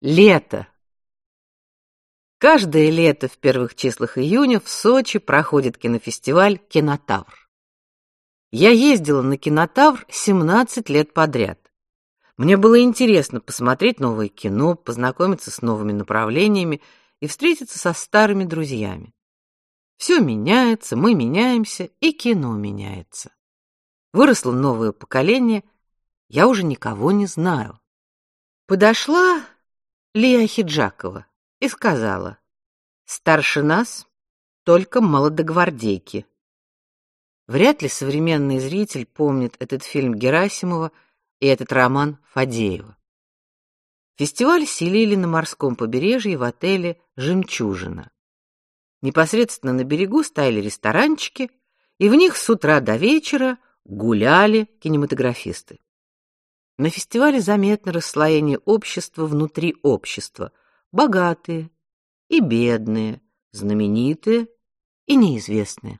Лето. Каждое лето в первых числах июня в Сочи проходит кинофестиваль Кинотавр. Я ездила на Кинотавр 17 лет подряд. Мне было интересно посмотреть новое кино, познакомиться с новыми направлениями и встретиться со старыми друзьями. Все меняется, мы меняемся, и кино меняется. Выросло новое поколение, я уже никого не знаю. Подошла Лия Хиджакова и сказала: "Старше нас только молодогвардейки". Вряд ли современный зритель помнит этот фильм Герасимова и этот роман Фадеева. Фестиваль селили на морском побережье в отеле Жемчужина. Непосредственно на берегу стояли ресторанчики, и в них с утра до вечера гуляли кинематографисты. На фестивале заметно расслоение общества внутри общества: богатые и бедные, знаменитые и неизвестные.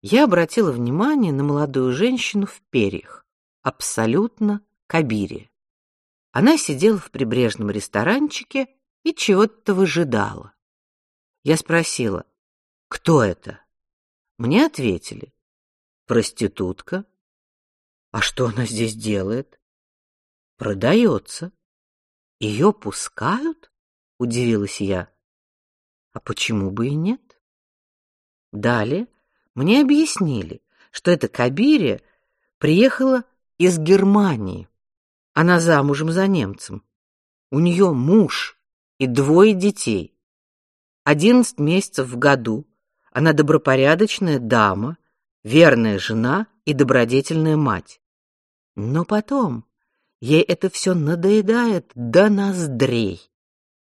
Я обратила внимание на молодую женщину в перьях, абсолютно кабире. Она сидела в прибрежном ресторанчике и чего-то выжидала. Я спросила: "Кто это?" Мне ответили: "Проститутка". А что она здесь делает? Продается. Ее пускают? Удивилась я. А почему бы и нет? Далее мне объяснили, что эта Кабирия приехала из Германии. Она замужем за немцем. У нее муж и двое детей. Одиннадцать месяцев в году она добропорядочная дама, верная жена и добродетельная мать. Но потом Ей это все надоедает до ноздрей.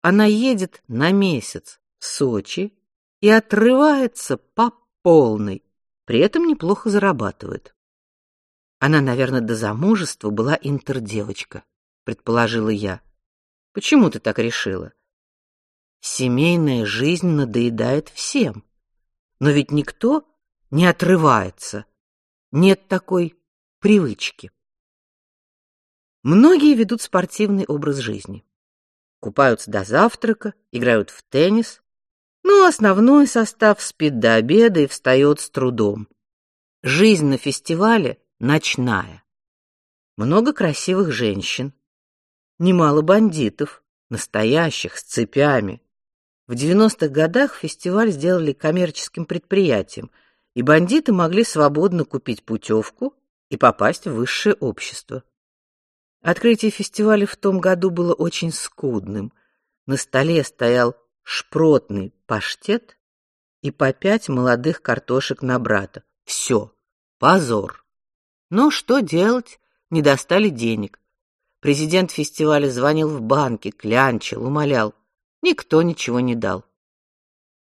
Она едет на месяц в Сочи и отрывается по полной, при этом неплохо зарабатывает. Она, наверное, до замужества была интердевочка, предположила я. Почему ты так решила? Семейная жизнь надоедает всем. Но ведь никто не отрывается. Нет такой привычки. Многие ведут спортивный образ жизни. Купаются до завтрака, играют в теннис, но основной состав спит до обеда и встает с трудом. Жизнь на фестивале ночная. Много красивых женщин, немало бандитов, настоящих с цепями. В 90-х годах фестиваль сделали коммерческим предприятием, и бандиты могли свободно купить путевку и попасть в высшее общество. Открытие фестиваля в том году было очень скудным. На столе стоял шпротный паштет и по пять молодых картошек на брата. Все, позор. Но что делать? Не достали денег. Президент фестиваля звонил в банки, клянчил, умолял. Никто ничего не дал.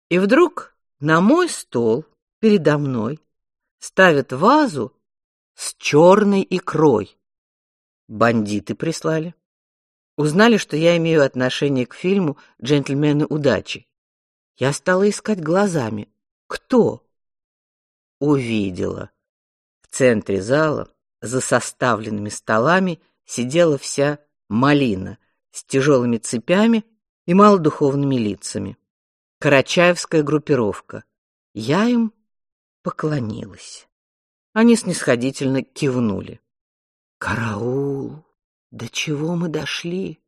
И вдруг на мой стол передо мной ставят вазу с черной икрой. Бандиты прислали. Узнали, что я имею отношение к фильму Джентльмены удачи. Я стала искать глазами. Кто? Увидела. В центре зала, за составленными столами, сидела вся малина с тяжелыми цепями и малодуховными лицами. Карачаевская группировка. Я им поклонилась. Они снисходительно кивнули. Караул! До чего мы дошли?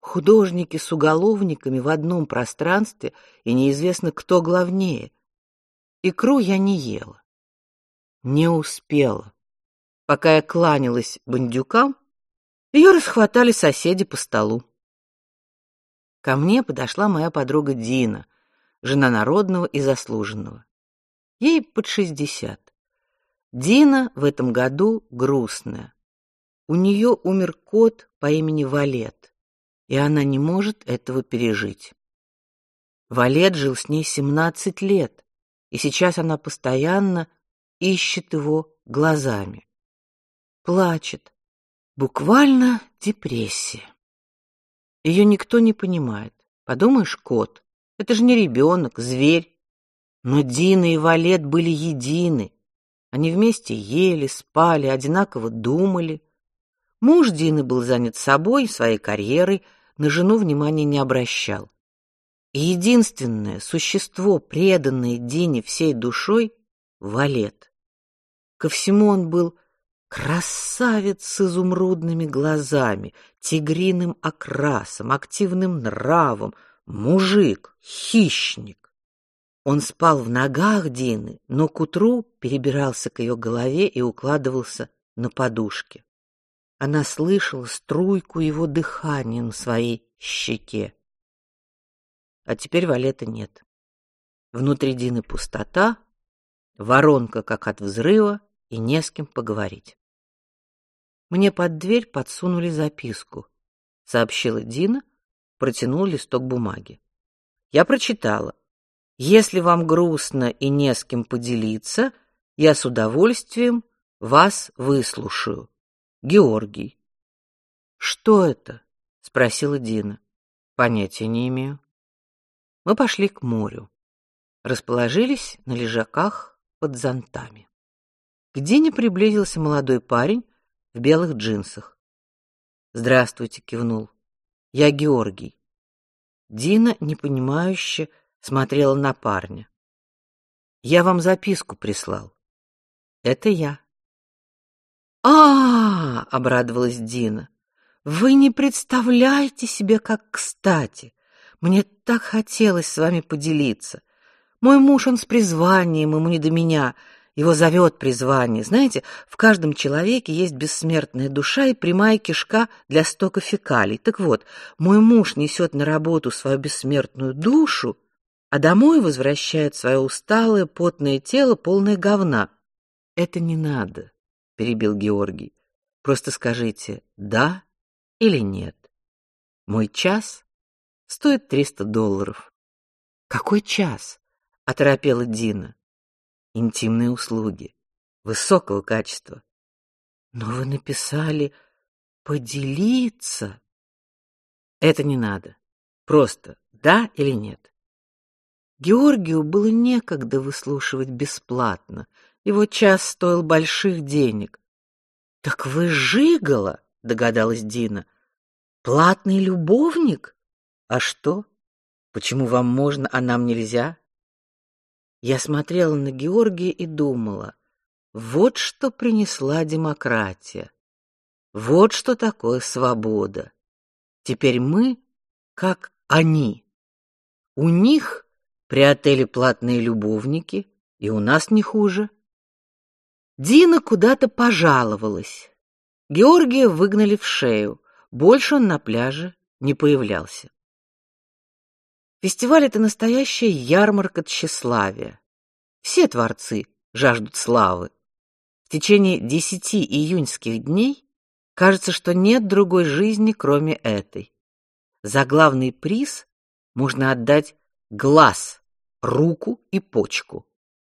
Художники с уголовниками в одном пространстве, и неизвестно, кто главнее. Икру я не ела. Не успела. Пока я кланялась бандюкам, ее расхватали соседи по столу. Ко мне подошла моя подруга Дина, жена народного и заслуженного. Ей под шестьдесят. Дина в этом году грустная. У нее умер кот по имени Валет, и она не может этого пережить. Валет жил с ней 17 лет, и сейчас она постоянно ищет его глазами. Плачет. Буквально депрессия. Ее никто не понимает. Подумаешь, кот. Это же не ребенок, зверь. Но Дина и Валет были едины. Они вместе ели, спали, одинаково думали. Муж Дины был занят собой, своей карьерой, на жену внимания не обращал. И единственное существо, преданное Дине всей душой Валет. Ко всему он был красавец с изумрудными глазами, тигриным окрасом, активным нравом, мужик, хищник. Он спал в ногах Дины, но к утру перебирался к ее голове и укладывался на подушке. Она слышала струйку его дыхания на своей щеке. А теперь Валета нет. Внутри Дины пустота, воронка как от взрыва, и не с кем поговорить. Мне под дверь подсунули записку, сообщила Дина, протянула листок бумаги. Я прочитала. Если вам грустно и не с кем поделиться, я с удовольствием вас выслушаю. Георгий. Что это? спросила Дина. Понятия не имею. Мы пошли к морю. Расположились на лежаках под зонтами. К Дине приблизился молодой парень в белых джинсах. "Здравствуйте", кивнул. "Я Георгий". Дина непонимающе смотрела на парня. "Я вам записку прислал". "Это я". А, обрадовалась Дина. Вы не представляете себе, как кстати. Мне так хотелось с вами поделиться. Мой муж он с призванием, ему не до меня. Его зовет призвание. Знаете, в каждом человеке есть бессмертная душа и прямая кишка для стока фекалий. Так вот, мой муж несет на работу свою бессмертную душу, а домой возвращает свое усталое, потное тело, полное говна. Это не надо перебил Георгий. Просто скажите «да» или «нет». Мой час стоит триста долларов. Какой час? оторопела Дина. Интимные услуги высокого качества. Но вы написали поделиться. Это не надо. Просто да или нет. Георгию было некогда выслушивать бесплатно. Его час стоил больших денег. Так вы жигала, догадалась Дина. Платный любовник? А что? Почему вам можно, а нам нельзя? Я смотрела на Георгия и думала: вот что принесла демократия. Вот что такое свобода. Теперь мы как они. У них при отеле платные любовники, и у нас не хуже. Дина куда-то пожаловалась. Георгия выгнали в шею. Больше он на пляже не появлялся. Фестиваль это настоящая ярмарка тщеславия. Все творцы жаждут славы. В течение десяти июньских дней кажется, что нет другой жизни, кроме этой. За главный приз можно отдать глаз, руку и почку.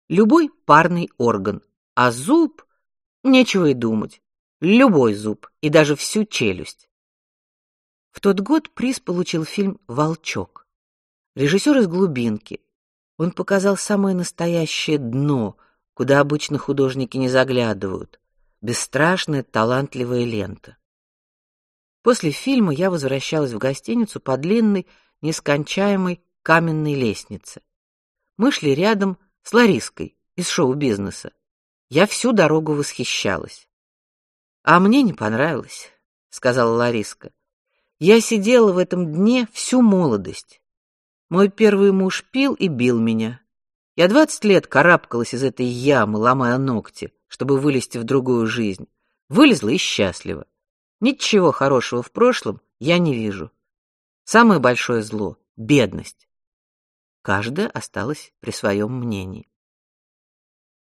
Любой парный орган, а зуб нечего и думать. Любой зуб и даже всю челюсть. В тот год приз получил фильм Волчок. Режиссер из глубинки. Он показал самое настоящее дно, куда обычно художники не заглядывают. Бесстрашная, талантливая лента. После фильма я возвращалась в гостиницу по длинной, нескончаемой каменной лестнице. Мы шли рядом с Лариской из шоу-бизнеса. Я всю дорогу восхищалась. А мне не понравилось, сказала Лариска. Я сидела в этом дне всю молодость. Мой первый муж пил и бил меня. Я двадцать лет карабкалась из этой ямы, ломая ногти, чтобы вылезти в другую жизнь. Вылезла и счастлива. Ничего хорошего в прошлом я не вижу. Самое большое зло бедность. Каждая осталась при своем мнении.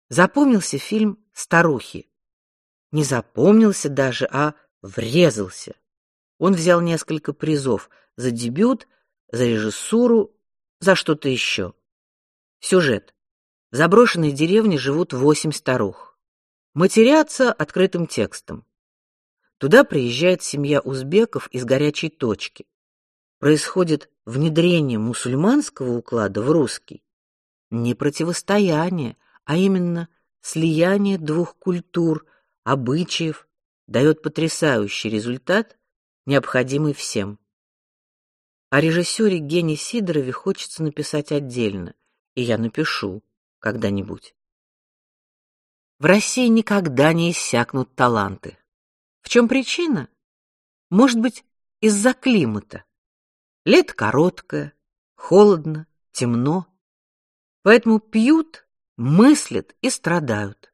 Запомнился фильм Старухи. Не запомнился даже, а врезался. Он взял несколько призов за дебют, за режиссуру, за что-то еще. Сюжет. В заброшенной деревне живут восемь старух. Матерятся открытым текстом. Туда приезжает семья узбеков из горячей точки. Происходит внедрение мусульманского уклада в русский. Не противостояние, а именно слияние двух культур, обычаев дает потрясающий результат, необходимый всем. О режиссере Гене Сидорове хочется написать отдельно, и я напишу когда-нибудь. В России никогда не иссякнут таланты. В чем причина? Может быть, из-за климата. Лето короткое, холодно, темно. Поэтому пьют, мыслят и страдают.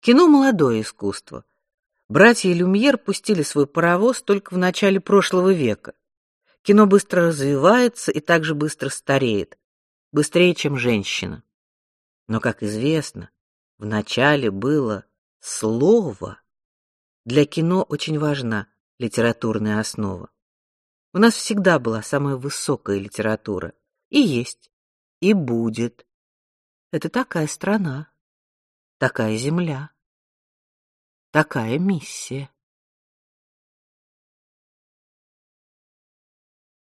Кино молодое искусство. Братья Люмьер пустили свой паровоз только в начале прошлого века. Кино быстро развивается и также быстро стареет, быстрее, чем женщина. Но, как известно, в начале было слово. Для кино очень важна литературная основа. У нас всегда была самая высокая литература, и есть, и будет. Это такая страна, такая земля, такая миссия.